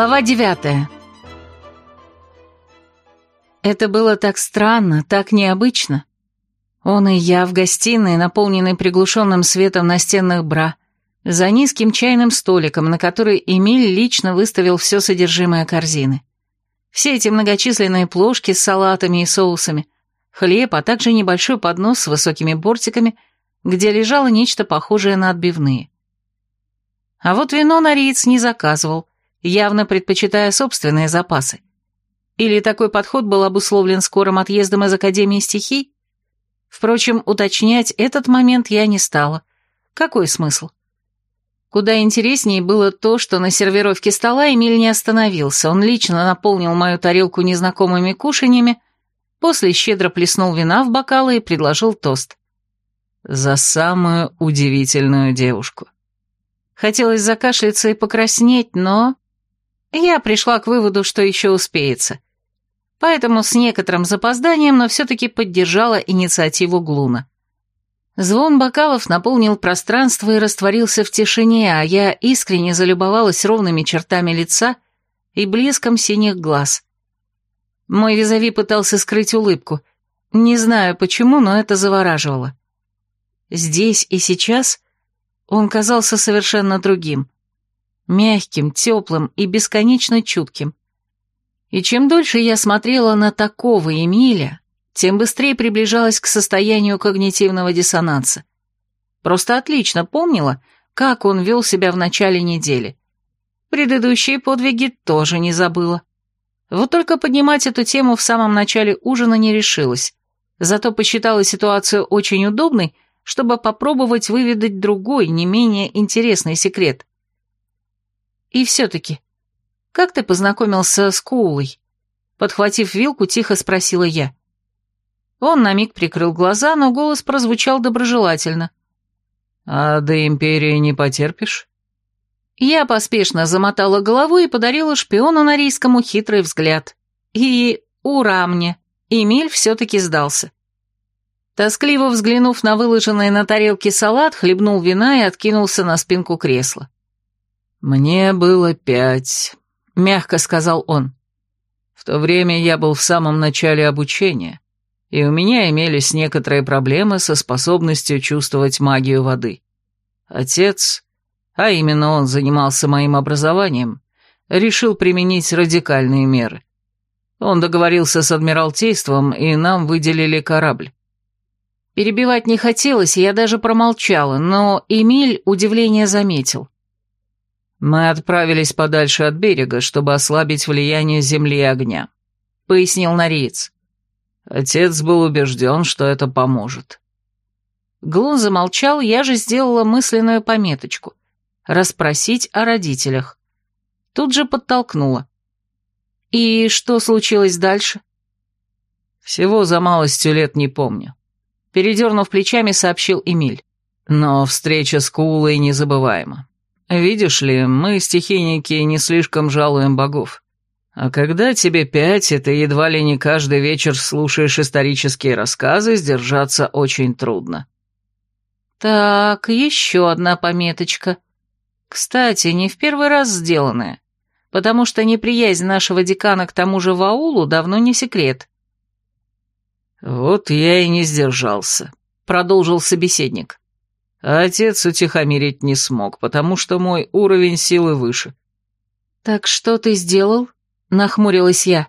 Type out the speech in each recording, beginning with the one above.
Глава девятая. Это было так странно, так необычно. Он и я в гостиной, наполненной приглушенным светом настенных бра, за низким чайным столиком, на который Эмиль лично выставил все содержимое корзины. Все эти многочисленные плошки с салатами и соусами, хлеб, а также небольшой поднос с высокими бортиками, где лежало нечто похожее на отбивные. А вот вино Нориец не заказывал, явно предпочитая собственные запасы. Или такой подход был обусловлен скорым отъездом из Академии стихий? Впрочем, уточнять этот момент я не стала. Какой смысл? Куда интереснее было то, что на сервировке стола Эмиль не остановился. Он лично наполнил мою тарелку незнакомыми кушаньями, после щедро плеснул вина в бокалы и предложил тост. За самую удивительную девушку. Хотелось закашляться и покраснеть, но... Я пришла к выводу, что еще успеется. Поэтому с некоторым запозданием, но все-таки поддержала инициативу Глуна. Звон бокалов наполнил пространство и растворился в тишине, а я искренне залюбовалась ровными чертами лица и блеском синих глаз. Мой визави пытался скрыть улыбку. Не знаю почему, но это завораживало. Здесь и сейчас он казался совершенно другим. Мягким, теплым и бесконечно чутким. И чем дольше я смотрела на такого Эмиля, тем быстрее приближалась к состоянию когнитивного диссонанса. Просто отлично помнила, как он вел себя в начале недели. Предыдущие подвиги тоже не забыла. Вот только поднимать эту тему в самом начале ужина не решилась, зато посчитала ситуацию очень удобной, чтобы попробовать выведать другой, не менее интересный секрет. И все-таки, как ты познакомился с Коулой? Подхватив вилку, тихо спросила я. Он на миг прикрыл глаза, но голос прозвучал доброжелательно. «А до Империи не потерпишь?» Я поспешно замотала головой и подарила шпиону Норийскому хитрый взгляд. И ура мне! Эмиль все-таки сдался. Тоскливо взглянув на выложенный на тарелке салат, хлебнул вина и откинулся на спинку кресла. «Мне было пять», — мягко сказал он. «В то время я был в самом начале обучения и у меня имелись некоторые проблемы со способностью чувствовать магию воды. Отец, а именно он занимался моим образованием, решил применить радикальные меры. Он договорился с Адмиралтейством, и нам выделили корабль. Перебивать не хотелось, я даже промолчала, но Эмиль удивление заметил. «Мы отправились подальше от берега, чтобы ослабить влияние земли и огня», — пояснил Нориец. Отец был убежден, что это поможет. Глун замолчал, я же сделала мысленную пометочку. Расспросить о родителях. Тут же подтолкнула. И что случилось дальше? Всего за малостью лет не помню. Передернув плечами, сообщил Эмиль. Но встреча с Куулой незабываема. Видишь ли, мы, стихийники, не слишком жалуем богов. А когда тебе пять, и ты едва ли не каждый вечер слушаешь исторические рассказы, сдержаться очень трудно. Так, еще одна пометочка. Кстати, не в первый раз сделанная, потому что неприязнь нашего декана к тому же Ваулу давно не секрет. Вот я и не сдержался, продолжил собеседник. А отец утихомирить не смог, потому что мой уровень силы выше. Так что ты сделал? нахмурилась я.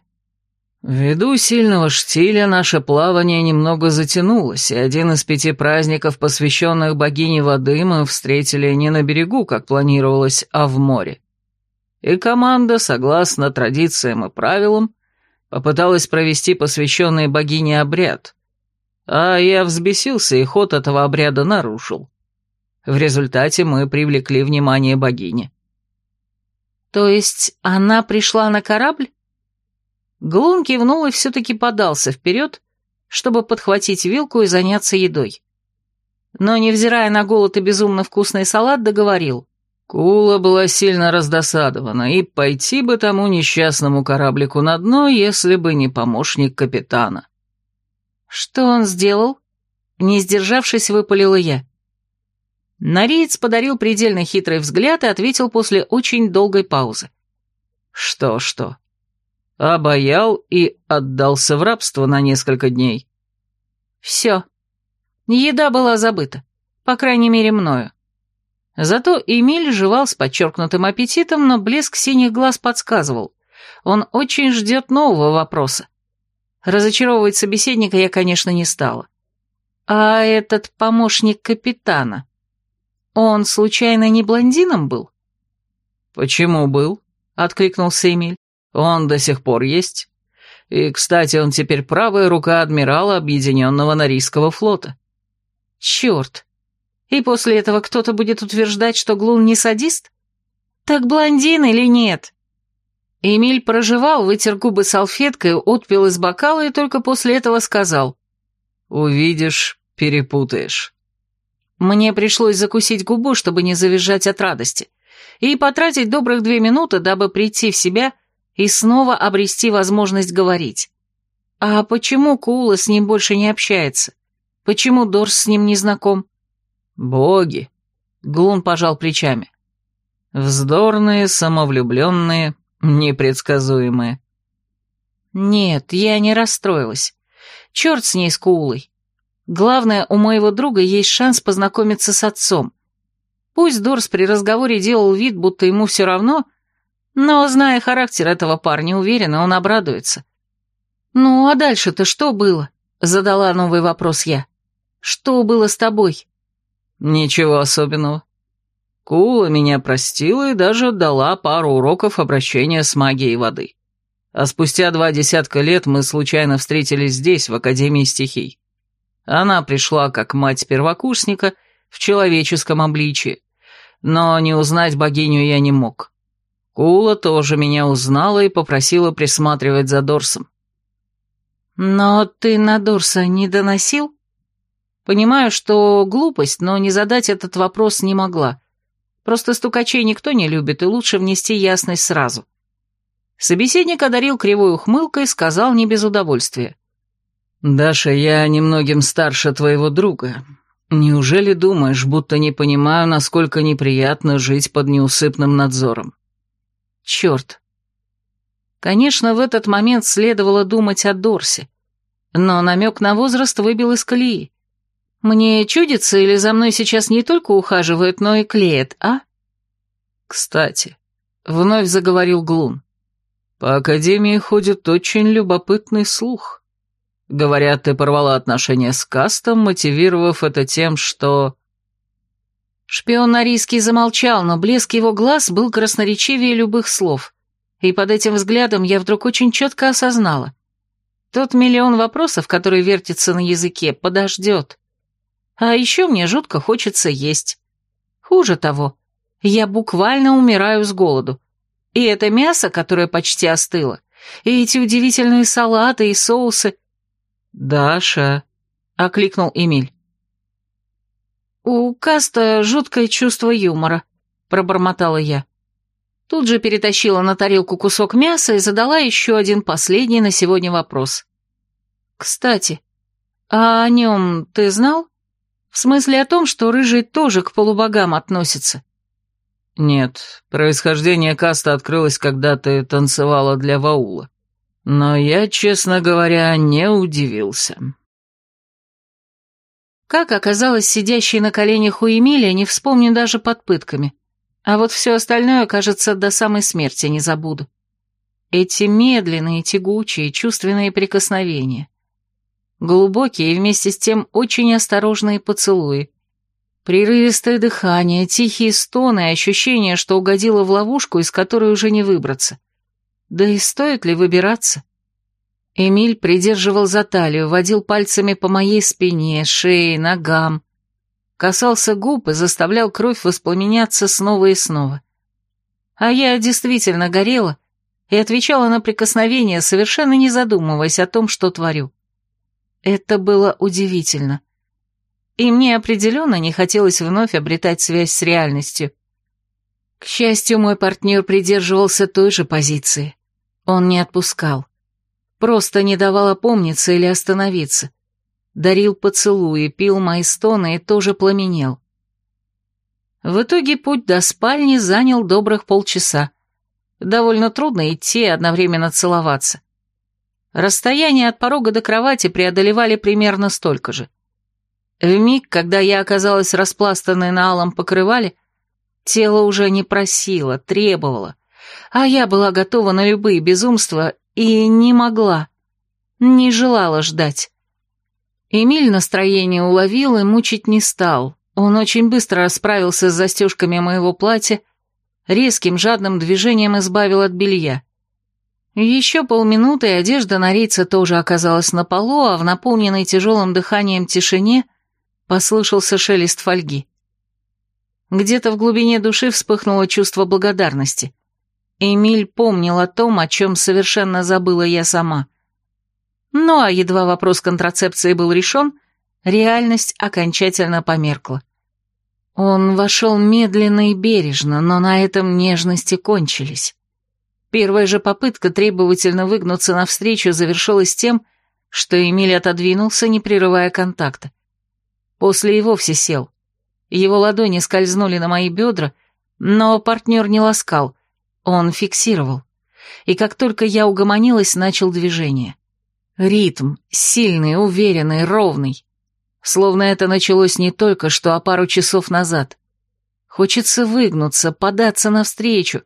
Ввиду сильного штиля наше плавание немного затянулось, и один из пяти праздников, посвященных богине воды, мы встретили не на берегу, как планировалось, а в море. И команда, согласно традициям и правилам, попыталась провести посвященный богине обряд, а я взбесился и ход этого обряда нарушил. В результате мы привлекли внимание богини. «То есть она пришла на корабль?» Глун кивнул и все-таки подался вперед, чтобы подхватить вилку и заняться едой. Но, невзирая на голод и безумно вкусный салат, договорил. Кула была сильно раздосадована, и пойти бы тому несчастному кораблику на дно, если бы не помощник капитана. «Что он сделал?» Не сдержавшись, выпалила я. Нариец подарил предельно хитрый взгляд и ответил после очень долгой паузы. Что-что? Обаял и отдался в рабство на несколько дней. Все. Еда была забыта, по крайней мере, мною. Зато Эмиль жевал с подчеркнутым аппетитом, но блеск синих глаз подсказывал. Он очень ждет нового вопроса. Разочаровывать собеседника я, конечно, не стала. А этот помощник капитана, он случайно не блондином был? Почему был? Откликнулся Эмиль. Он до сих пор есть. И, кстати, он теперь правая рука адмирала Объединенного Норийского флота. Черт. И после этого кто-то будет утверждать, что Глун не садист? Так блондин или нет? Эмиль проживал, вытер губы салфеткой, отпил из бокала и только после этого сказал. «Увидишь, перепутаешь». Мне пришлось закусить губу, чтобы не завизжать от радости, и потратить добрых две минуты, дабы прийти в себя и снова обрести возможность говорить. А почему Кула с ним больше не общается? Почему Дорс с ним не знаком? Боги! Глун пожал плечами. Вздорные, самовлюбленные, непредсказуемые. Нет, я не расстроилась. Черт с ней с Куулой. Главное, у моего друга есть шанс познакомиться с отцом. Пусть Дорс при разговоре делал вид, будто ему все равно, но, зная характер этого парня, уверена, он обрадуется. «Ну, а дальше-то что было?» — задала новый вопрос я. «Что было с тобой?» «Ничего особенного. Кула меня простила и даже дала пару уроков обращения с магией воды. А спустя два десятка лет мы случайно встретились здесь, в Академии стихий. Она пришла как мать первокурсника в человеческом обличии, но не узнать богиню я не мог. Кула тоже меня узнала и попросила присматривать за Дорсом. «Но ты на Дорса не доносил?» Понимаю, что глупость, но не задать этот вопрос не могла. Просто стукачей никто не любит, и лучше внести ясность сразу. Собеседник одарил кривой ухмылкой и сказал не без удовольствия. «Даша, я немногим старше твоего друга. Неужели думаешь, будто не понимаю, насколько неприятно жить под неусыпным надзором? Черт. Конечно, в этот момент следовало думать о Дорсе, но намек на возраст выбил из колеи. Мне чудится, или за мной сейчас не только ухаживают, но и клеят, а? Кстати, вновь заговорил Глун. По Академии ходит очень любопытный слух. Говорят, ты порвала отношения с Кастом, мотивировав это тем, что... Шпион Норийский замолчал, но блеск его глаз был красноречивее любых слов. И под этим взглядом я вдруг очень четко осознала. Тот миллион вопросов, который вертится на языке, подождет. А еще мне жутко хочется есть. Хуже того, я буквально умираю с голоду. И это мясо, которое почти остыло, и эти удивительные салаты и соусы. «Даша», — окликнул Эмиль. «У Каста жуткое чувство юмора», — пробормотала я. Тут же перетащила на тарелку кусок мяса и задала еще один последний на сегодня вопрос. «Кстати, а о нем ты знал? В смысле о том, что Рыжий тоже к полубогам относится?» «Нет, происхождение Каста открылось, когда ты танцевала для Ваула. Но я, честно говоря, не удивился». Как оказалось, сидящий на коленях у Эмилия не вспомню даже под пытками. А вот все остальное, кажется, до самой смерти не забуду. Эти медленные, тягучие, чувственные прикосновения. Глубокие и вместе с тем очень осторожные поцелуи. Прерывистое дыхание, тихие стоны ощущение, что угодило в ловушку, из которой уже не выбраться. Да и стоит ли выбираться? Эмиль придерживал за талию, водил пальцами по моей спине, шее, ногам. Касался губ и заставлял кровь воспламеняться снова и снова. А я действительно горела и отвечала на прикосновение, совершенно не задумываясь о том, что творю. Это было удивительно. И мне определенно не хотелось вновь обретать связь с реальностью. К счастью, мой партнер придерживался той же позиции. Он не отпускал. Просто не давал опомниться или остановиться. Дарил поцелуи, пил мои стоны и тоже пламенел. В итоге путь до спальни занял добрых полчаса. Довольно трудно идти одновременно целоваться. Расстояние от порога до кровати преодолевали примерно столько же. В миг, когда я оказалась распластанной на алом покрывале, тело уже не просило, требовало, а я была готова на любые безумства и не могла, не желала ждать. Эмиль настроение уловил и мучить не стал. Он очень быстро расправился с застежками моего платья, резким жадным движением избавил от белья. Еще полминуты, и одежда на рейце тоже оказалась на полу, а в наполненной тяжелым дыханием тишине послышался шелест фольги. Где-то в глубине души вспыхнуло чувство благодарности. Эмиль помнил о том, о чем совершенно забыла я сама. Ну а едва вопрос контрацепции был решен, реальность окончательно померкла. Он вошел медленно и бережно, но на этом нежности кончились. Первая же попытка требовательно выгнуться навстречу завершилась тем, что Эмиль отодвинулся, не прерывая контакта. После и вовсе сел. Его ладони скользнули на мои бедра, но партнер не ласкал, он фиксировал. И как только я угомонилась, начал движение. Ритм, сильный, уверенный, ровный. Словно это началось не только что, а пару часов назад. Хочется выгнуться, податься навстречу,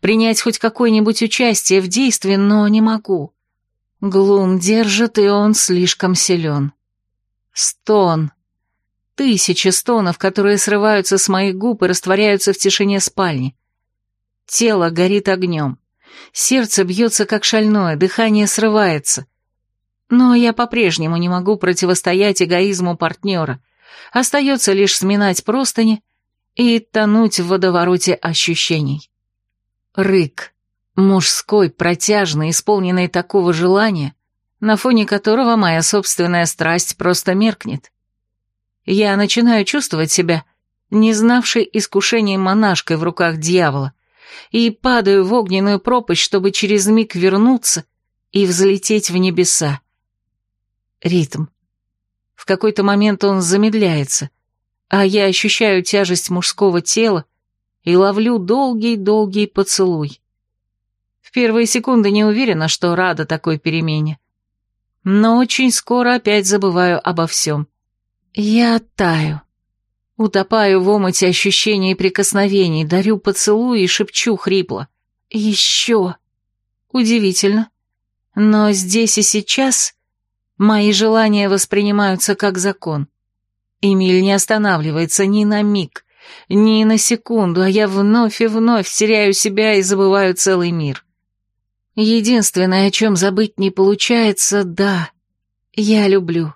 принять хоть какое-нибудь участие в действии, но не могу. Глун держит, и он слишком силен. Стон. Тысячи стонов, которые срываются с моих губ и растворяются в тишине спальни. Тело горит огнем. Сердце бьется как шальное, дыхание срывается. Но я по-прежнему не могу противостоять эгоизму партнера. Остается лишь сминать простыни и тонуть в водовороте ощущений. Рык. Мужской, протяжный, исполненный такого желания, на фоне которого моя собственная страсть просто меркнет. Я начинаю чувствовать себя, не знавшей искушений монашкой в руках дьявола, и падаю в огненную пропасть, чтобы через миг вернуться и взлететь в небеса. Ритм. В какой-то момент он замедляется, а я ощущаю тяжесть мужского тела, и ловлю долгий-долгий поцелуй. В первые секунды не уверена, что рада такой перемене. Но очень скоро опять забываю обо всем. Я таю. Утопаю в омуте ощущений и прикосновений, дарю поцелуй и шепчу хрипло. Еще. Удивительно. Но здесь и сейчас мои желания воспринимаются как закон. Эмиль не останавливается ни на миг. Ни на секунду, а я вновь и вновь теряю себя и забываю целый мир. Единственное, о чем забыть не получается, да, я люблю.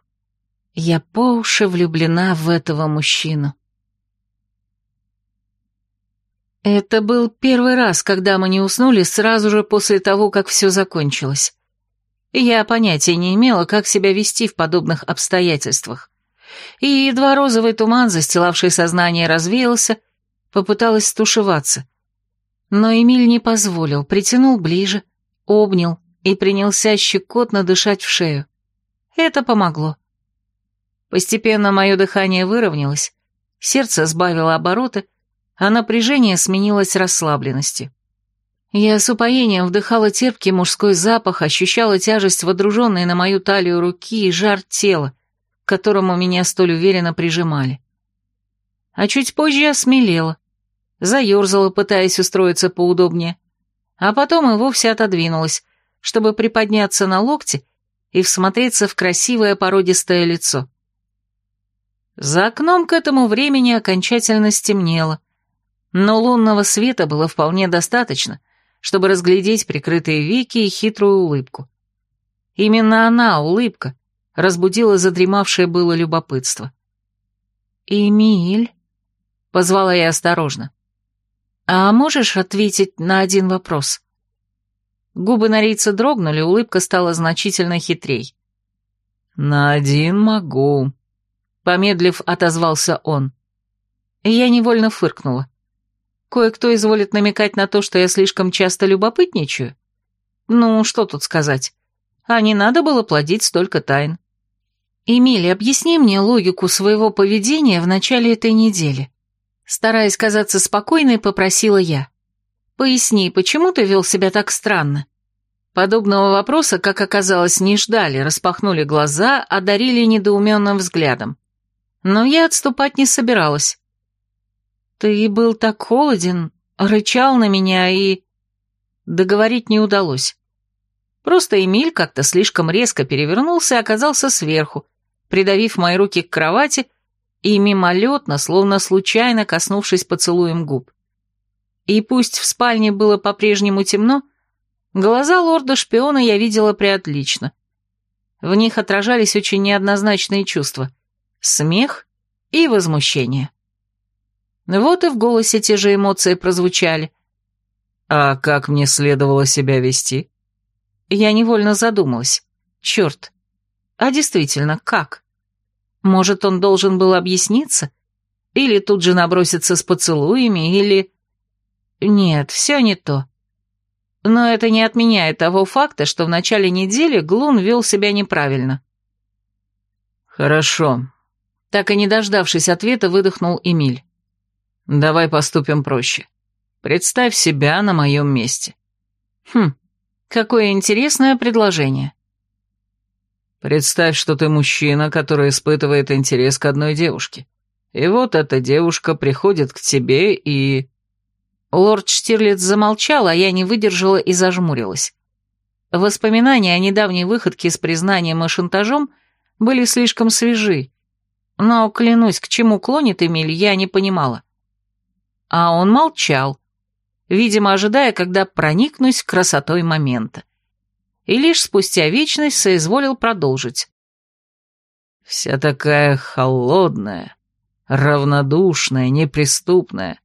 Я по уши влюблена в этого мужчину. Это был первый раз, когда мы не уснули сразу же после того, как все закончилось. Я понятия не имела, как себя вести в подобных обстоятельствах и едва розовый туман, застилавший сознание, развеялся, попыталась стушеваться. Но Эмиль не позволил, притянул ближе, обнял и принялся щекотно дышать в шею. Это помогло. Постепенно мое дыхание выровнялось, сердце сбавило обороты, а напряжение сменилось расслабленностью. Я с упоением вдыхала терпкий мужской запах, ощущала тяжесть водруженной на мою талию руки и жар тела, к которому меня столь уверенно прижимали. А чуть позже я заерзала, пытаясь устроиться поудобнее, а потом и вовсе отодвинулась, чтобы приподняться на локте и всмотреться в красивое породистое лицо. За окном к этому времени окончательно стемнело, но лунного света было вполне достаточно, чтобы разглядеть прикрытые веки и хитрую улыбку. Именно она, улыбка, разбудило задремавшее было любопытство. «Эмиль?» — позвала я осторожно. «А можешь ответить на один вопрос?» Губы Норийца дрогнули, улыбка стала значительно хитрей. «На один могу», — помедлив, отозвался он. Я невольно фыркнула. Кое-кто изволит намекать на то, что я слишком часто любопытничаю. Ну, что тут сказать. А не надо было плодить столько тайн. «Эмили, объясни мне логику своего поведения в начале этой недели». Стараясь казаться спокойной, попросила я. «Поясни, почему ты вел себя так странно?» Подобного вопроса, как оказалось, не ждали, распахнули глаза, одарили недоуменным взглядом. Но я отступать не собиралась. «Ты был так холоден, рычал на меня и...» Договорить не удалось. Просто Эмиль как-то слишком резко перевернулся и оказался сверху, придавив мои руки к кровати и мимолетно, словно случайно коснувшись поцелуем губ. И пусть в спальне было по-прежнему темно, глаза лорда-шпиона я видела преотлично. В них отражались очень неоднозначные чувства — смех и возмущение. Вот и в голосе те же эмоции прозвучали. «А как мне следовало себя вести?» Я невольно задумалась. Черт. А действительно, как? Может, он должен был объясниться? Или тут же наброситься с поцелуями, или... Нет, все не то. Но это не отменяет того факта, что в начале недели Глун вел себя неправильно. «Хорошо», — так и не дождавшись ответа, выдохнул Эмиль. «Давай поступим проще. Представь себя на моем месте». «Хм, какое интересное предложение». Представь, что ты мужчина, который испытывает интерес к одной девушке. И вот эта девушка приходит к тебе и...» Лорд Штирлиц замолчал, а я не выдержала и зажмурилась. Воспоминания о недавней выходке с признанием и шантажом были слишком свежи, но, клянусь, к чему клонит Эмиль, я не понимала. А он молчал, видимо, ожидая, когда проникнусь красотой момента и лишь спустя вечность соизволил продолжить. «Вся такая холодная, равнодушная, неприступная.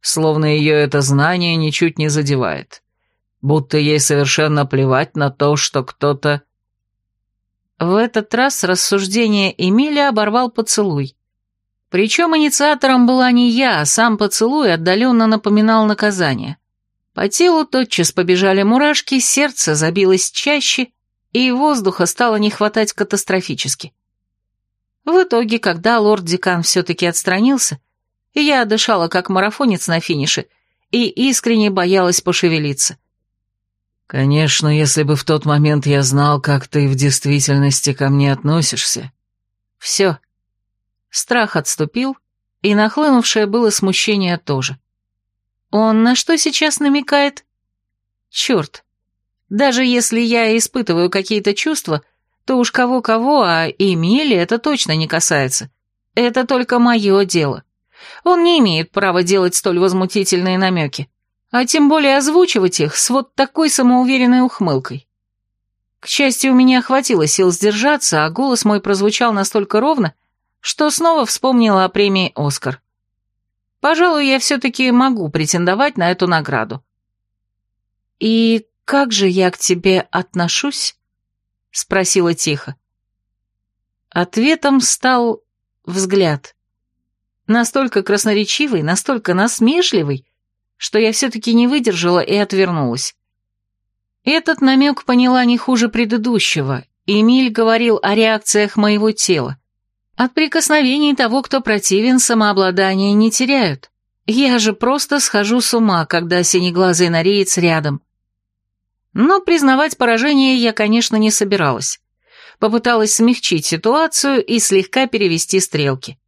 Словно ее это знание ничуть не задевает. Будто ей совершенно плевать на то, что кто-то...» В этот раз рассуждение Эмиля оборвал поцелуй. Причем инициатором была не я, а сам поцелуй отдаленно напоминал наказание. По телу тотчас побежали мурашки, сердце забилось чаще, и воздуха стало не хватать катастрофически. В итоге, когда лорд-декан все-таки отстранился, я дышала как марафонец на финише и искренне боялась пошевелиться. «Конечно, если бы в тот момент я знал, как ты в действительности ко мне относишься». Все. Страх отступил, и нахлынувшее было смущение тоже. Он на что сейчас намекает? Черт. Даже если я испытываю какие-то чувства, то уж кого-кого, а Эмили это точно не касается. Это только мое дело. Он не имеет права делать столь возмутительные намеки, а тем более озвучивать их с вот такой самоуверенной ухмылкой. К счастью, у меня хватило сил сдержаться, а голос мой прозвучал настолько ровно, что снова вспомнила о премии «Оскар». Пожалуй, я все-таки могу претендовать на эту награду. «И как же я к тебе отношусь?» — спросила тихо. Ответом стал взгляд. Настолько красноречивый, настолько насмешливый, что я все-таки не выдержала и отвернулась. Этот намек поняла не хуже предыдущего. Эмиль говорил о реакциях моего тела. От прикосновений того, кто противен, самообладание не теряют. Я же просто схожу с ума, когда синеглазый нореец рядом. Но признавать поражение я, конечно, не собиралась. Попыталась смягчить ситуацию и слегка перевести стрелки.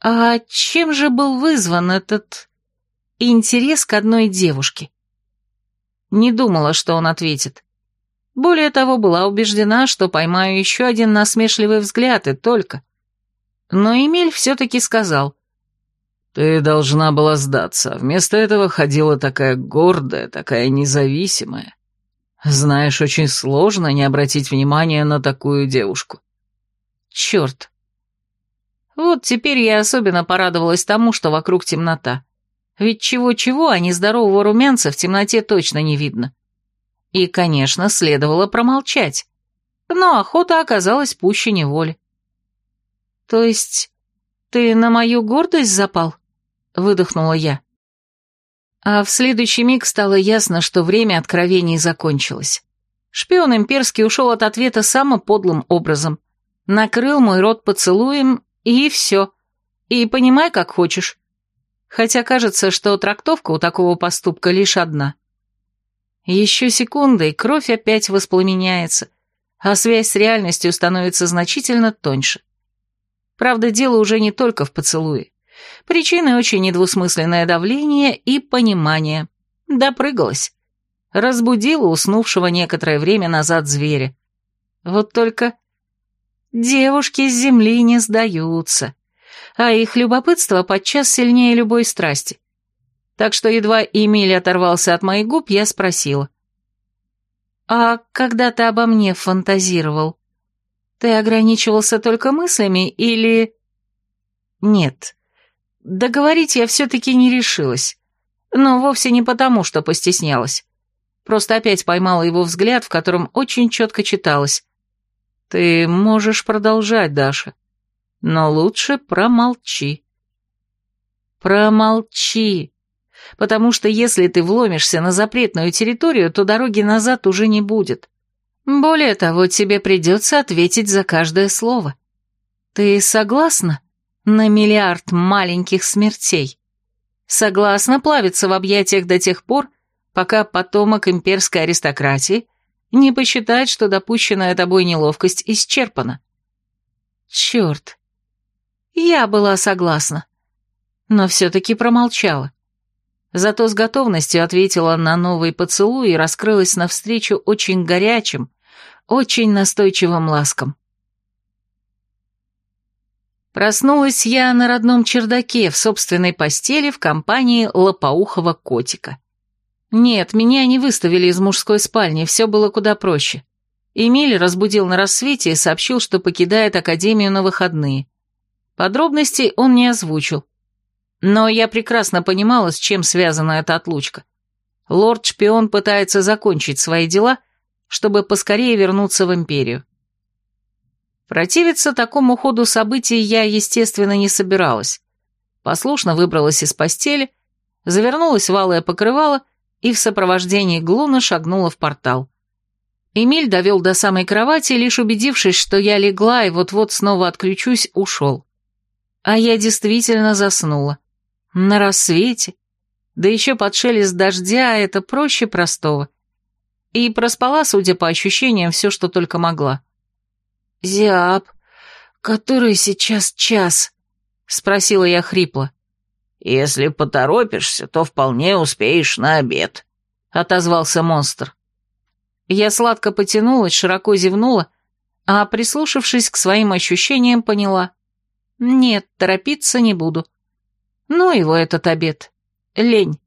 А чем же был вызван этот интерес к одной девушке? Не думала, что он ответит. Более того, была убеждена, что поймаю еще один насмешливый взгляд, и только. Но Эмиль все-таки сказал. «Ты должна была сдаться, вместо этого ходила такая гордая, такая независимая. Знаешь, очень сложно не обратить внимания на такую девушку». «Черт!» Вот теперь я особенно порадовалась тому, что вокруг темнота. Ведь чего-чего, а нездорового румянца в темноте точно не видно. И, конечно, следовало промолчать. Но охота оказалась пуще неволи. «То есть ты на мою гордость запал?» — выдохнула я. А в следующий миг стало ясно, что время откровений закончилось. Шпион имперский ушел от ответа самым подлым образом. Накрыл мой рот поцелуем, и все. И понимай, как хочешь. Хотя кажется, что трактовка у такого поступка лишь одна. Еще секунды, и кровь опять воспламеняется, а связь с реальностью становится значительно тоньше. Правда, дело уже не только в поцелуе. Причиной очень недвусмысленное давление и понимание. Допрыгалась. Разбудила уснувшего некоторое время назад зверя. Вот только девушки с земли не сдаются, а их любопытство подчас сильнее любой страсти. Так что едва Эмиль оторвался от моих губ, я спросила. «А когда ты обо мне фантазировал, ты ограничивался только мыслями или...» «Нет, договорить я все-таки не решилась, но вовсе не потому, что постеснялась. Просто опять поймала его взгляд, в котором очень четко читалось. «Ты можешь продолжать, Даша, но лучше промолчи». «Промолчи», потому что если ты вломишься на запретную территорию, то дороги назад уже не будет. Более того, тебе придется ответить за каждое слово. Ты согласна на миллиард маленьких смертей? Согласна плавиться в объятиях до тех пор, пока потомок имперской аристократии не посчитает, что допущенная тобой неловкость исчерпана? Черт. Я была согласна, но все-таки промолчала. Зато с готовностью ответила на новый поцелуй и раскрылась навстречу очень горячим, очень настойчивым ласком. Проснулась я на родном чердаке в собственной постели в компании лопоухого котика. Нет, меня не выставили из мужской спальни, все было куда проще. Эмиль разбудил на рассвете и сообщил, что покидает академию на выходные. Подробностей он не озвучил. Но я прекрасно понимала, с чем связана эта отлучка. Лорд-шпион пытается закончить свои дела, чтобы поскорее вернуться в Империю. Противиться такому ходу событий я, естественно, не собиралась. Послушно выбралась из постели, завернулась в алое покрывало и в сопровождении Глуна шагнула в портал. Эмиль довел до самой кровати, лишь убедившись, что я легла и вот-вот снова отключусь, ушел. А я действительно заснула. На рассвете, да еще под шелест дождя, это проще простого. И проспала, судя по ощущениям, все, что только могла. «Зиап, который сейчас час?» — спросила я хрипло. «Если поторопишься, то вполне успеешь на обед», — отозвался монстр. Я сладко потянулась, широко зевнула, а, прислушавшись к своим ощущениям, поняла. Нет, торопиться не буду. Ну его этот обед. Лень.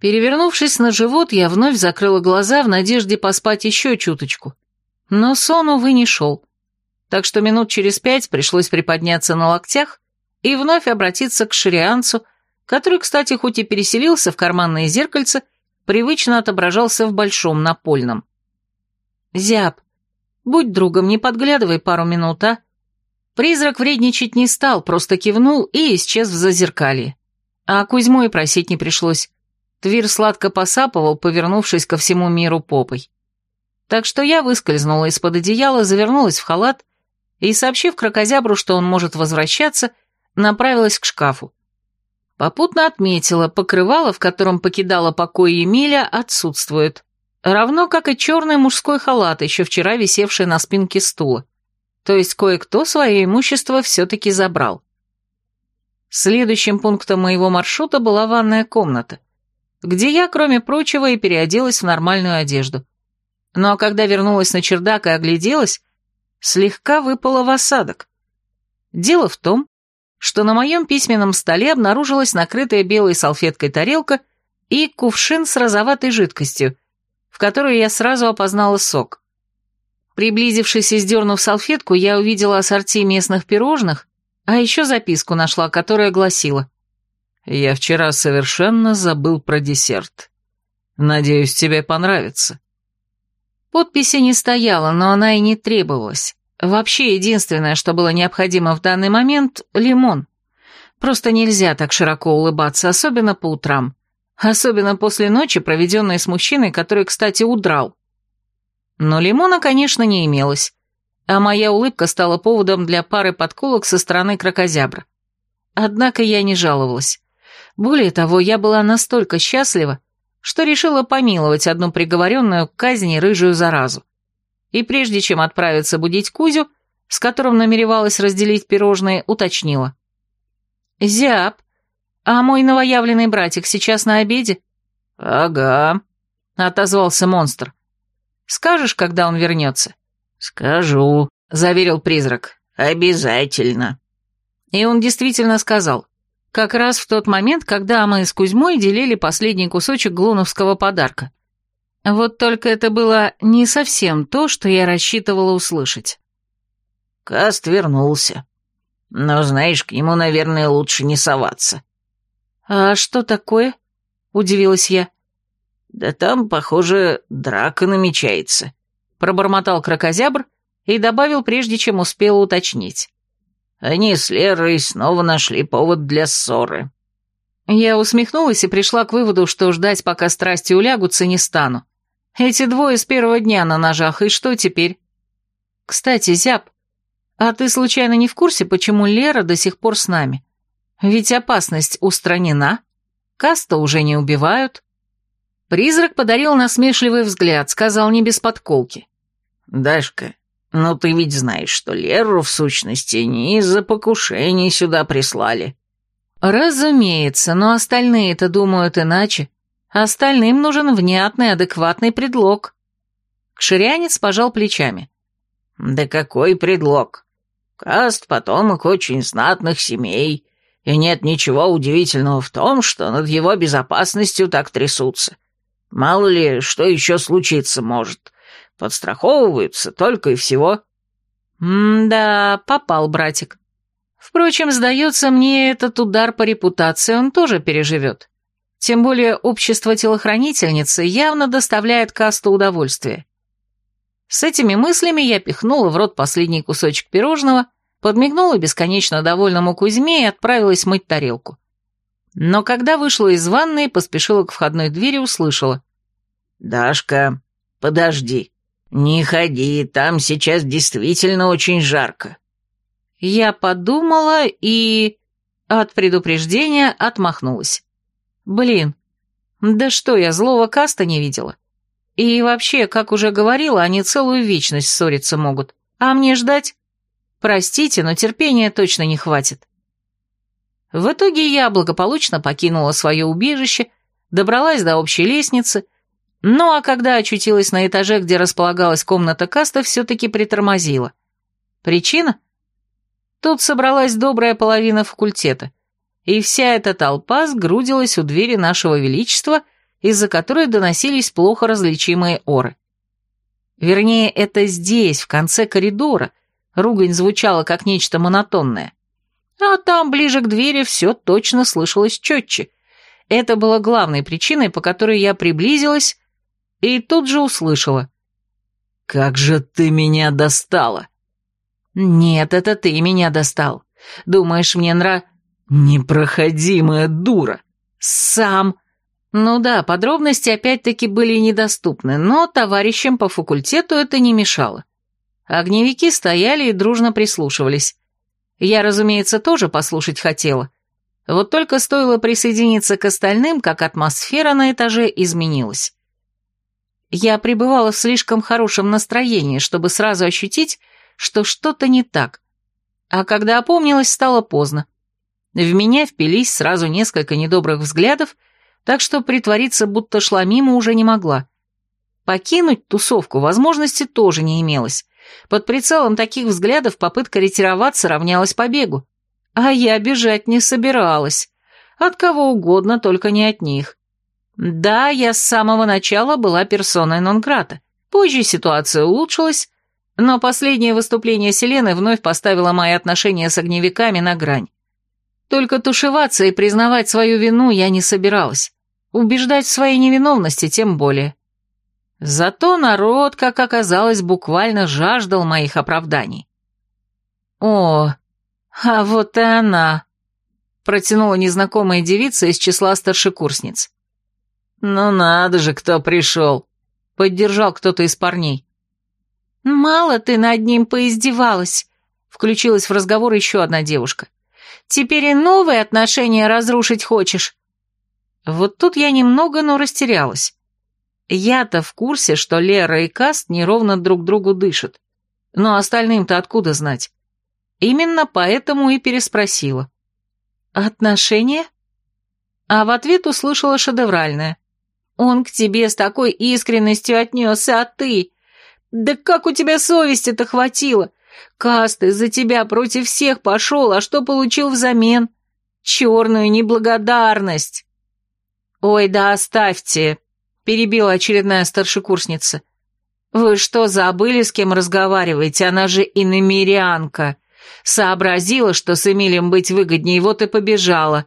Перевернувшись на живот, я вновь закрыла глаза в надежде поспать еще чуточку. Но сон, увы, не шел. Так что минут через пять пришлось приподняться на локтях и вновь обратиться к шарианцу, который, кстати, хоть и переселился в карманное зеркальце, привычно отображался в большом напольном. «Зяб, будь другом, не подглядывай пару минут, а?» Призрак вредничать не стал, просто кивнул и исчез в зазеркалье. А Кузьму и просить не пришлось. Твир сладко посапывал, повернувшись ко всему миру попой. Так что я выскользнула из-под одеяла, завернулась в халат и, сообщив крокозябру, что он может возвращаться, направилась к шкафу. Попутно отметила, покрывало, в котором покидала покой Эмиля, отсутствует. Равно как и черный мужской халат, еще вчера висевший на спинке стула. То есть кое-кто свое имущество все-таки забрал. Следующим пунктом моего маршрута была ванная комната, где я, кроме прочего, и переоделась в нормальную одежду. Ну а когда вернулась на чердак и огляделась, слегка выпала в осадок. Дело в том, что на моем письменном столе обнаружилась накрытая белой салфеткой тарелка и кувшин с розоватой жидкостью, в которой я сразу опознала сок. Приблизившись и сдернув салфетку, я увидела ассорти местных пирожных, а еще записку нашла, которая гласила. «Я вчера совершенно забыл про десерт. Надеюсь, тебе понравится». Подписи не стояла, но она и не требовалась. Вообще, единственное, что было необходимо в данный момент — лимон. Просто нельзя так широко улыбаться, особенно по утрам. Особенно после ночи, проведенной с мужчиной, который, кстати, удрал. Но лимона, конечно, не имелось, а моя улыбка стала поводом для пары подколок со стороны крокозябра. Однако я не жаловалась. Более того, я была настолько счастлива, что решила помиловать одну приговоренную к казни рыжую заразу. И прежде чем отправиться будить Кузю, с которым намеревалась разделить пирожные, уточнила. «Зяб, а мой новоявленный братик сейчас на обеде?» «Ага», — отозвался монстр. «Скажешь, когда он вернется?» «Скажу», — заверил призрак. «Обязательно». И он действительно сказал. Как раз в тот момент, когда мы с Кузьмой делили последний кусочек глуновского подарка. Вот только это было не совсем то, что я рассчитывала услышать. Каст вернулся. Но, знаешь, к нему, наверное, лучше не соваться. «А что такое?» — удивилась я. «Да там, похоже, драка намечается», — пробормотал крокозябр и добавил, прежде чем успел уточнить. Они с Лерой снова нашли повод для ссоры. Я усмехнулась и пришла к выводу, что ждать, пока страсти улягутся, не стану. Эти двое с первого дня на ножах, и что теперь? Кстати, Зяб, а ты случайно не в курсе, почему Лера до сих пор с нами? Ведь опасность устранена, Каста уже не убивают. Призрак подарил насмешливый взгляд, сказал не без подколки. «Дашка, «Ну ты ведь знаешь, что Леру, в сущности, не из-за покушений сюда прислали». «Разумеется, но остальные-то думают иначе. Остальным нужен внятный, адекватный предлог». Кширянец пожал плечами. «Да какой предлог? Каст — потомок очень знатных семей, и нет ничего удивительного в том, что над его безопасностью так трясутся. Мало ли, что еще случиться может. Подстраховываются только и всего». «М-да, попал братик. Впрочем, сдается мне, этот удар по репутации он тоже переживет. Тем более общество телохранительницы явно доставляет касту удовольствие. С этими мыслями я пихнула в рот последний кусочек пирожного, подмигнула бесконечно довольному Кузьме и отправилась мыть тарелку. Но когда вышла из ванной, поспешила к входной двери, услышала. «Дашка, подожди». «Не ходи, там сейчас действительно очень жарко». Я подумала и... От предупреждения отмахнулась. Блин, да что я, злого каста не видела. И вообще, как уже говорила, они целую вечность ссориться могут. А мне ждать? Простите, но терпения точно не хватит. В итоге я благополучно покинула свое убежище, добралась до общей лестницы, ну а когда очутилась на этаже, где располагалась комната каста, все-таки притормозила. Причина? Тут собралась добрая половина факультета, и вся эта толпа сгрудилась у двери нашего величества, из-за которой доносились плохо различимые оры. Вернее, это здесь, в конце коридора, ругань звучала как нечто монотонное. А там, ближе к двери, все точно слышалось четче. Это было главной причиной, по которой я приблизилась и тут же услышала. «Как же ты меня достала!» «Нет, это ты меня достал. Думаешь, мне нра...» «Непроходимая дура!» «Сам...» Ну да, подробности опять-таки были недоступны, но товарищам по факультету это не мешало. Огневики стояли и дружно прислушивались. Я, разумеется, тоже послушать хотела. Вот только стоило присоединиться к остальным, как атмосфера на этаже изменилась. Я пребывала в слишком хорошем настроении, чтобы сразу ощутить, что что-то не так. А когда опомнилась, стало поздно. В меня впились сразу несколько недобрых взглядов, так что притвориться, будто шла мимо, уже не могла. Покинуть тусовку возможности тоже не имелось. Под прицелом таких взглядов попытка ретироваться равнялась побегу. А я бежать не собиралась. От кого угодно, только не от них. Да, я с самого начала была персоной нон-грата. Позже ситуация улучшилась, но последнее выступление Селены вновь поставило мои отношения с огневиками на грань. Только тушеваться и признавать свою вину я не собиралась. Убеждать в своей невиновности тем более. Зато народ, как оказалось, буквально жаждал моих оправданий. «О, а вот и она!» протянула незнакомая девица из числа старшекурсниц. «Ну надо же, кто пришел!» — поддержал кто-то из парней. «Мало ты над ним поиздевалась», — включилась в разговор еще одна девушка. «Теперь и новые отношения разрушить хочешь?» Вот тут я немного, но растерялась. Я-то в курсе, что Лера и Каст неровно друг другу дышат. Но остальным-то откуда знать? Именно поэтому и переспросила. «Отношения?» А в ответ услышала шедевральное. «Он к тебе с такой искренностью отнесся, а ты? Да как у тебя совести-то хватило? Каст из-за тебя против всех пошел, а что получил взамен? Черную неблагодарность!» «Ой, да оставьте!» — перебила очередная старшекурсница. «Вы что, забыли, с кем разговариваете? Она же иномерянка. Сообразила, что с Эмилием быть выгоднее, вот и побежала».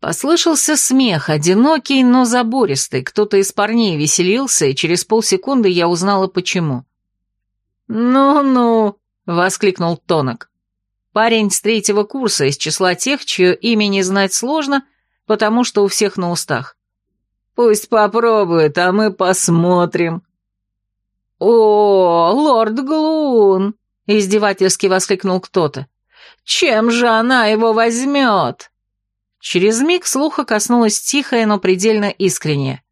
Послышался смех, одинокий, но забористый. Кто-то из парней веселился, и через полсекунды я узнала, почему. «Ну-ну», — воскликнул Тонок. Парень с третьего курса из числа тех, чье имя не знать сложно, потому что у всех на устах. «Пусть попробует, а мы посмотрим». «О, лорд Глун!» — издевательски воскликнул кто-то. «Чем же она его возьмет?» Через миг слуха коснулась тихая, но предельно искренняя.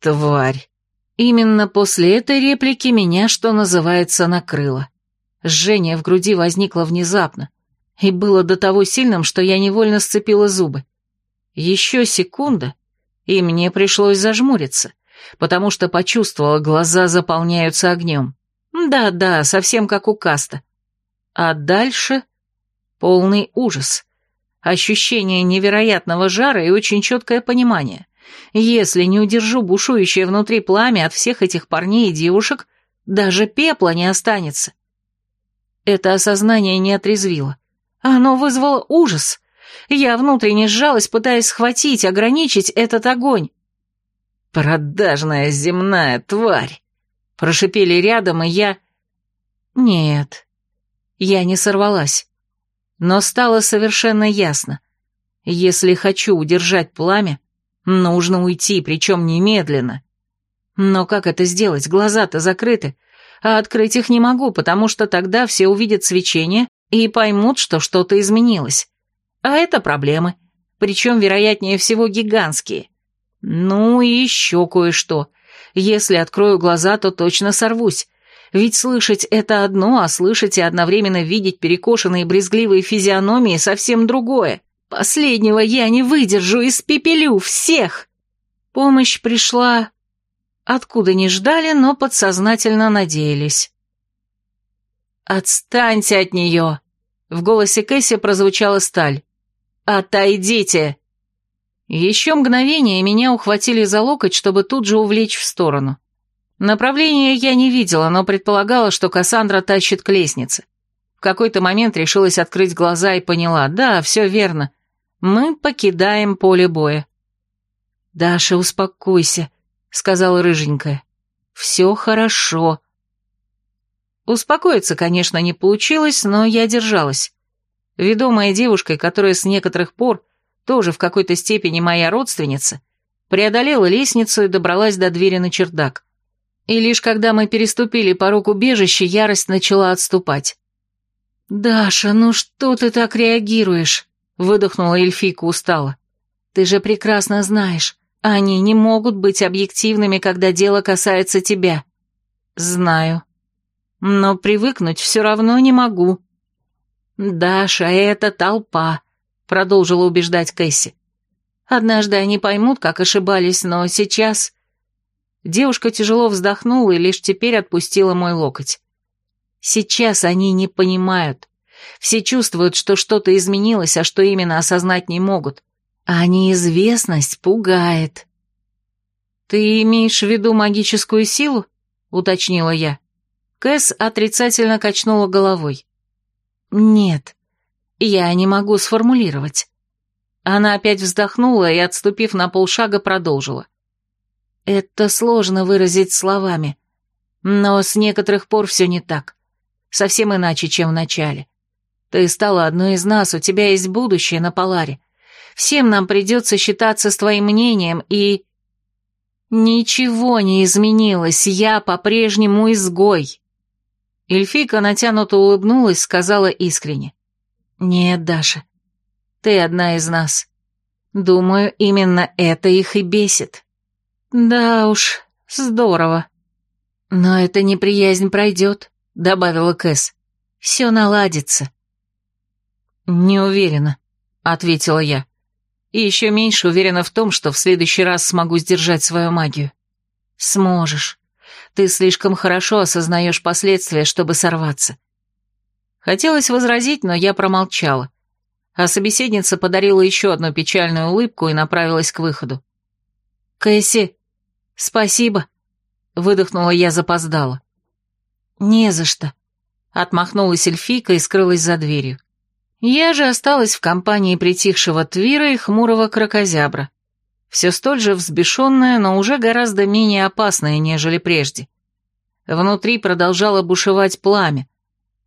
«Тварь!» Именно после этой реплики меня, что называется, накрыло. Жжение в груди возникло внезапно и было до того сильным, что я невольно сцепила зубы. Еще секунда, и мне пришлось зажмуриться, потому что почувствовала, глаза заполняются огнем. Да-да, совсем как у Каста. А дальше полный ужас. Ощущение невероятного жара и очень четкое понимание. Если не удержу бушующее внутри пламя от всех этих парней и девушек, даже пепла не останется. Это осознание не отрезвило. Оно вызвало ужас. Я внутренне сжалась, пытаясь схватить, ограничить этот огонь. «Продажная земная тварь!» Прошипели рядом, и я... Нет, я не сорвалась. Но стало совершенно ясно. Если хочу удержать пламя, нужно уйти, причем немедленно. Но как это сделать? Глаза-то закрыты, а открыть их не могу, потому что тогда все увидят свечение и поймут, что что-то изменилось. А это проблемы, причем, вероятнее всего, гигантские. Ну и еще кое-что. Если открою глаза, то точно сорвусь. Ведь слышать это одно, а слышать и одновременно видеть перекошенные брезгливые физиономии совсем другое. Последнего я не выдержу и спепелю всех. Помощь пришла... Откуда не ждали, но подсознательно надеялись. «Отстаньте от нее!» В голосе Кэсси прозвучала сталь. «Отойдите!» Еще мгновение меня ухватили за локоть, чтобы тут же увлечь в сторону. Направления я не видела, но предполагала, что Кассандра тащит к лестнице. В какой-то момент решилась открыть глаза и поняла, да, все верно. Мы покидаем поле боя. «Даша, успокойся», — сказала рыженькая. «Все хорошо». Успокоиться, конечно, не получилось, но я держалась. Ведомая девушкой, которая с некоторых пор, тоже в какой-то степени моя родственница, преодолела лестницу и добралась до двери на чердак. И лишь когда мы переступили порог убежища, ярость начала отступать. «Даша, ну что ты так реагируешь?» — выдохнула эльфийка устало. «Ты же прекрасно знаешь, они не могут быть объективными, когда дело касается тебя». «Знаю», но привыкнуть все равно не могу». «Даша, это толпа», — продолжила убеждать Кэсси. «Однажды они поймут, как ошибались, но сейчас...» Девушка тяжело вздохнула и лишь теперь отпустила мой локоть. «Сейчас они не понимают. Все чувствуют, что что-то изменилось, а что именно осознать не могут. А неизвестность пугает». «Ты имеешь в виду магическую силу?» — уточнила я. Кэс отрицательно качнула головой. «Нет, я не могу сформулировать». Она опять вздохнула и, отступив на полшага, продолжила. «Это сложно выразить словами, но с некоторых пор все не так. Совсем иначе, чем в начале. Ты стала одной из нас, у тебя есть будущее на Поларе. Всем нам придется считаться с твоим мнением и...» «Ничего не изменилось, я по-прежнему изгой». Эльфийка натянуто улыбнулась, сказала искренне. «Нет, Даша, ты одна из нас. Думаю, именно это их и бесит. Да уж, здорово. Но эта неприязнь пройдет, добавила Кэс. Все наладится. Не уверена, ответила я. И еще меньше уверена в том, что в следующий раз смогу сдержать свою магию. Сможешь. Ты слишком хорошо осознаешь последствия, чтобы сорваться. Хотелось возразить, но я промолчала. А собеседница подарила еще одну печальную улыбку и направилась к выходу. «Кэсси, спасибо», — выдохнула я запоздала. «Не за что», — отмахнулась эльфийка и скрылась за дверью. Я же осталась в компании притихшего Твира и хмурого крокозябра. Все столь же взбешенная, но уже гораздо менее опасная, нежели прежде. Внутри продолжало бушевать пламя,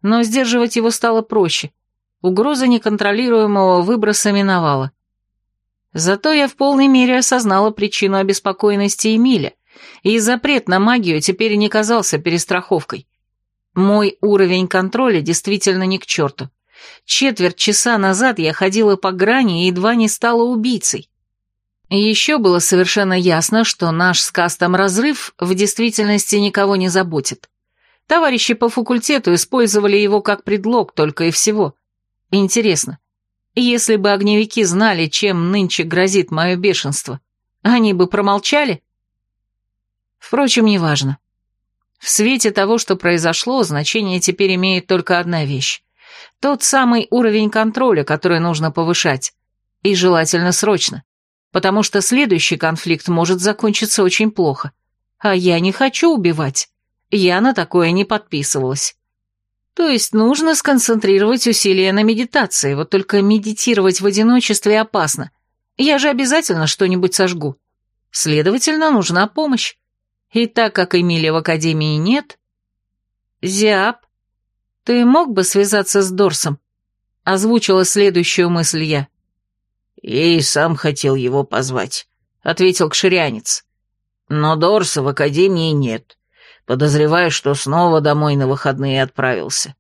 но сдерживать его стало проще. Угроза неконтролируемого выброса миновала. Зато я в полной мере осознала причину обеспокоенности Эмиля, и запрет на магию теперь не казался перестраховкой. Мой уровень контроля действительно не к черту. Четверть часа назад я ходила по грани и едва не стала убийцей. Еще было совершенно ясно, что наш с Кастом разрыв в действительности никого не заботит. Товарищи по факультету использовали его как предлог только и всего. Интересно, если бы огневики знали, чем нынче грозит мое бешенство, они бы промолчали? Впрочем, неважно. В свете того, что произошло, значение теперь имеет только одна вещь. Тот самый уровень контроля, который нужно повышать. И желательно срочно. Потому что следующий конфликт может закончиться очень плохо. А я не хочу убивать. Я на такое не подписывалась. То есть нужно сконцентрировать усилия на медитации, вот только медитировать в одиночестве опасно. Я же обязательно что-нибудь сожгу. Следовательно, нужна помощь. И так как Эмилия в Академии нет... Зиап, ты мог бы связаться с Дорсом? Озвучила следующую мысль я. Я и сам хотел его позвать, ответил кширянец. Но Дорса в Академии нет. Подозреваю, что снова домой на выходные отправился.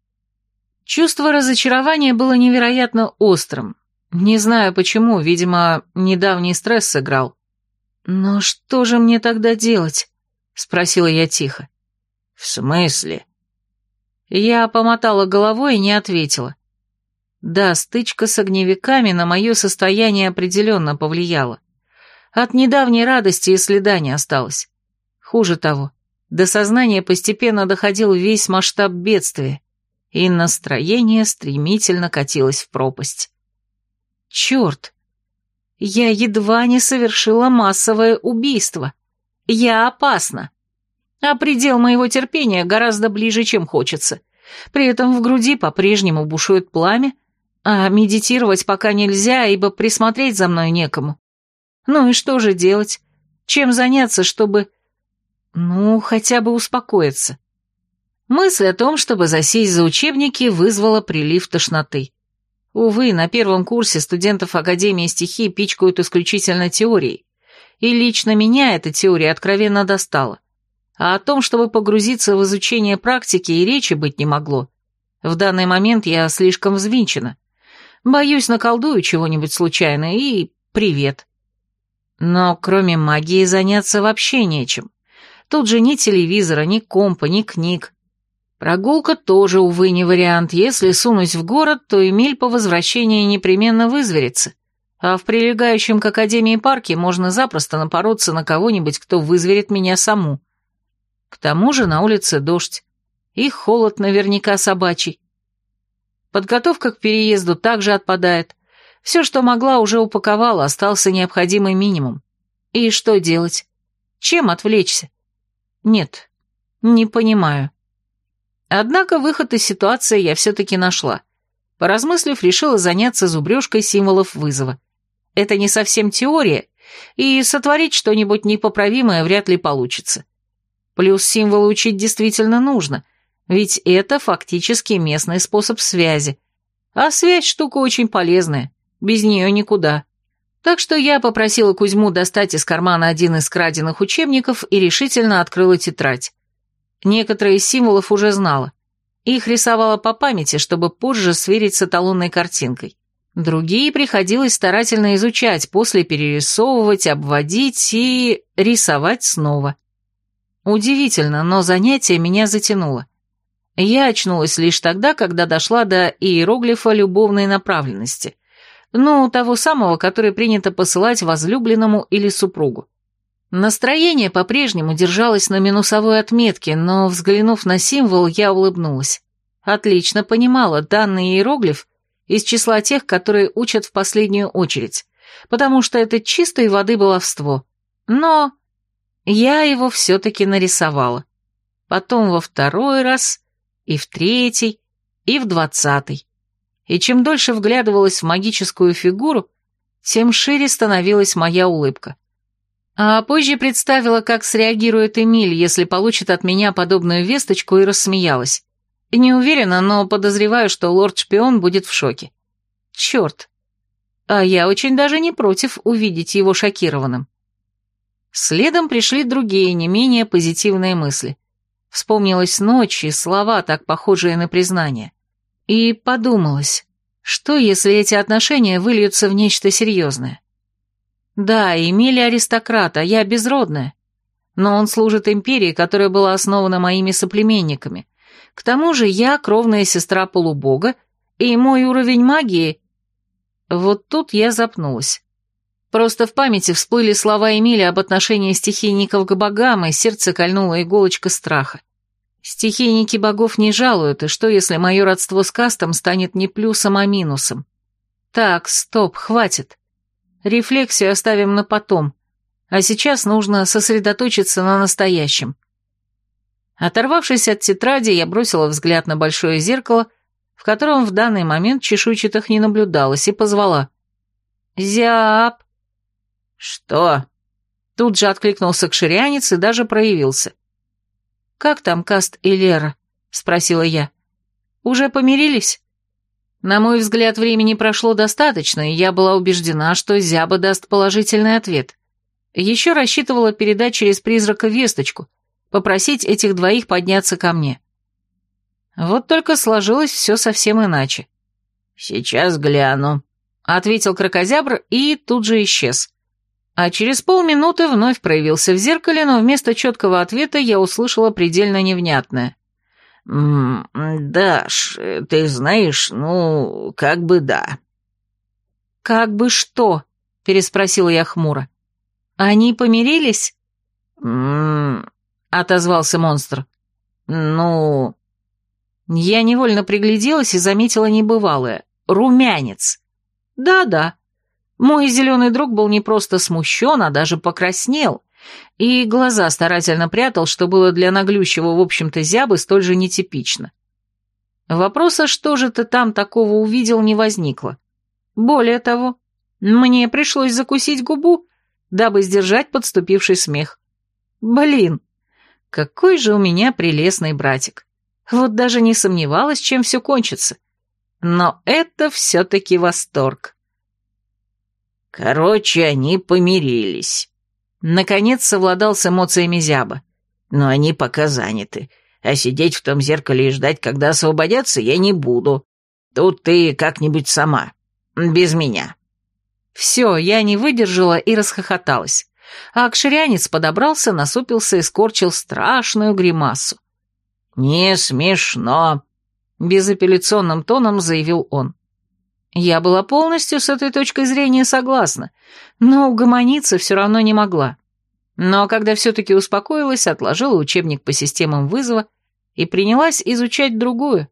Чувство разочарования было невероятно острым. Не знаю почему, видимо, недавний стресс сыграл. «Но что же мне тогда делать?» — спросила я тихо. «В смысле?» Я помотала головой и не ответила. Да, стычка с огневиками на мое состояние определенно повлияла. От недавней радости и следа не осталось. Хуже того, до сознания постепенно доходил весь масштаб бедствия, и настроение стремительно катилось в пропасть. Черт! Я едва не совершила массовое убийство. Я опасна а предел моего терпения гораздо ближе, чем хочется. При этом в груди по-прежнему бушует пламя, а медитировать пока нельзя, ибо присмотреть за мной некому. Ну и что же делать? Чем заняться, чтобы... Ну, хотя бы успокоиться. Мысль о том, чтобы засесть за учебники, вызвала прилив тошноты. Увы, на первом курсе студентов Академии стихий пичкают исключительно теорией. И лично меня эта теория откровенно достала а о том, чтобы погрузиться в изучение практики, и речи быть не могло. В данный момент я слишком взвинчена. Боюсь, наколдую чего-нибудь случайно, и привет. Но кроме магии заняться вообще нечем. Тут же ни телевизора, ни компа, ни книг. Прогулка тоже, увы, не вариант. Если сунусь в город, то Эмиль по возвращении непременно вызверится. А в прилегающем к Академии парке можно запросто напороться на кого-нибудь, кто вызверит меня саму. К тому же на улице дождь, и холод наверняка собачий. Подготовка к переезду также отпадает. Все, что могла, уже упаковала, остался необходимый минимум. И что делать? Чем отвлечься? Нет, не понимаю. Однако выход из ситуации я все-таки нашла. Поразмыслив, решила заняться зубрежкой символов вызова. Это не совсем теория, и сотворить что-нибудь непоправимое вряд ли получится. Плюс символы учить действительно нужно, ведь это фактически местный способ связи. А связь штука очень полезная, без нее никуда. Так что я попросила Кузьму достать из кармана один из краденных учебников и решительно открыла тетрадь. Некоторые из символов уже знала. Их рисовала по памяти, чтобы позже сверить с эталонной картинкой. Другие приходилось старательно изучать, после перерисовывать, обводить и рисовать снова. Удивительно, но занятие меня затянуло. Я очнулась лишь тогда, когда дошла до иероглифа любовной направленности. Ну, того самого, который принято посылать возлюбленному или супругу. Настроение по-прежнему держалось на минусовой отметке, но, взглянув на символ, я улыбнулась. Отлично понимала, данный иероглиф из числа тех, которые учат в последнюю очередь, потому что это чистой воды баловство. Но я его все-таки нарисовала. Потом во второй раз, и в третий, и в двадцатый. И чем дольше вглядывалась в магическую фигуру, тем шире становилась моя улыбка. А позже представила, как среагирует Эмиль, если получит от меня подобную весточку, и рассмеялась. Не уверена, но подозреваю, что лорд-шпион будет в шоке. Черт. А я очень даже не против увидеть его шокированным. Следом пришли другие, не менее позитивные мысли. Вспомнилась ночь и слова, так похожие на признание. И подумалось, что если эти отношения выльются в нечто серьезное? Да, Эмили аристократ, а я безродная. Но он служит империи, которая была основана моими соплеменниками. К тому же я кровная сестра полубога, и мой уровень магии... Вот тут я запнулась. Просто в памяти всплыли слова Эмили об отношении стихийников к богам, и сердце кольнула иголочка страха. Стихийники богов не жалуют, и что, если мое родство с кастом станет не плюсом, а минусом? Так, стоп, хватит. Рефлексию оставим на потом, а сейчас нужно сосредоточиться на настоящем. Оторвавшись от тетради, я бросила взгляд на большое зеркало, в котором в данный момент чешуйчатых не наблюдалось, и позвала. «Зяб!» «Что?» Тут же откликнулся кширянец и даже проявился. «Как там Каст и Лера?» — спросила я. «Уже помирились?» На мой взгляд, времени прошло достаточно, и я была убеждена, что Зяба даст положительный ответ. Еще рассчитывала передать через призрака весточку, попросить этих двоих подняться ко мне. Вот только сложилось все совсем иначе. «Сейчас гляну», — ответил крокозябр и тут же исчез. А через полминуты вновь проявился в зеркале, но вместо четкого ответа я услышала предельно невнятное. «Даш, ты знаешь, ну, как бы да». «Как бы что?» — переспросила я хмуро. «Они помирились?» «М-м-м», отозвался монстр. «Ну...» Я невольно пригляделась и заметила небывалое. Румянец. Да-да. Мой зеленый друг был не просто смущен, а даже покраснел и глаза старательно прятал, что было для наглющего, в общем-то, зябы столь же нетипично. Вопроса, что же ты там такого увидел, не возникло. Более того, мне пришлось закусить губу, дабы сдержать подступивший смех. Блин, какой же у меня прелестный братик. Вот даже не сомневалась, чем все кончится. Но это все-таки восторг. Короче, они помирились. Наконец совладал с эмоциями зяба. Но они пока заняты, а сидеть в том зеркале и ждать, когда освободятся, я не буду. Тут ты как-нибудь сама, без меня. Все, я не выдержала и расхохоталась. А акширянец подобрался, насупился и скорчил страшную гримасу. «Не смешно», — безапелляционным тоном заявил он. Я была полностью с этой точкой зрения согласна, но угомониться все равно не могла. Но когда все-таки успокоилась, отложила учебник по системам вызова и принялась изучать другую,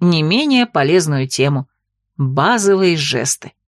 не менее полезную тему – базовые жесты.